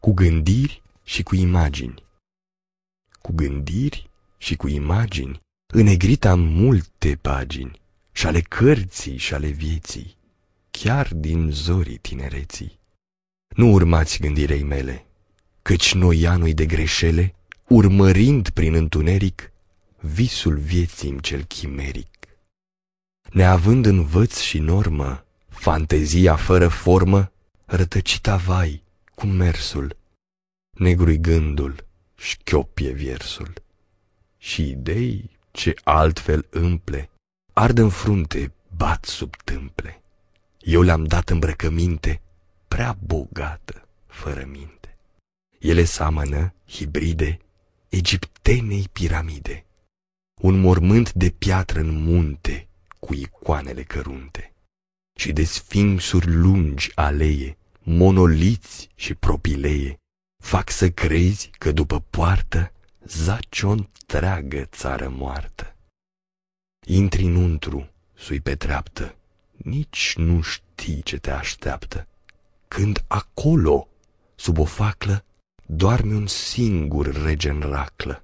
cu gândiri și cu imagini. Cu gândiri și cu imagini, înegrit am multe pagini, și ale cărții și ale vieții, chiar din zorii tinereții. Nu urmați gândirei mele, căci noianui de greșele, urmărind prin întuneric, visul vieții cel chimeric. Neavând învăț și normă, fantezia fără formă, rătăcita vai, cu mersul, negrui gândul, șchiopie viersul. Și idei ce altfel împle, ard în frunte, bat sub tâmple. Eu le-am dat îmbrăcăminte prea bogată, fără minte. Ele seamănă, hibride, egiptenei piramide, un mormânt de piatră în munte cu icoanele cărunte și de sfinxuri lungi aleie, monoliți și propileie, fac să crezi că după poartă zace o întreagă țară moartă. Intri înăuntru, sui pe treaptă, nici nu știi ce te așteaptă, când acolo, sub o faclă, doarme un singur rege în raclă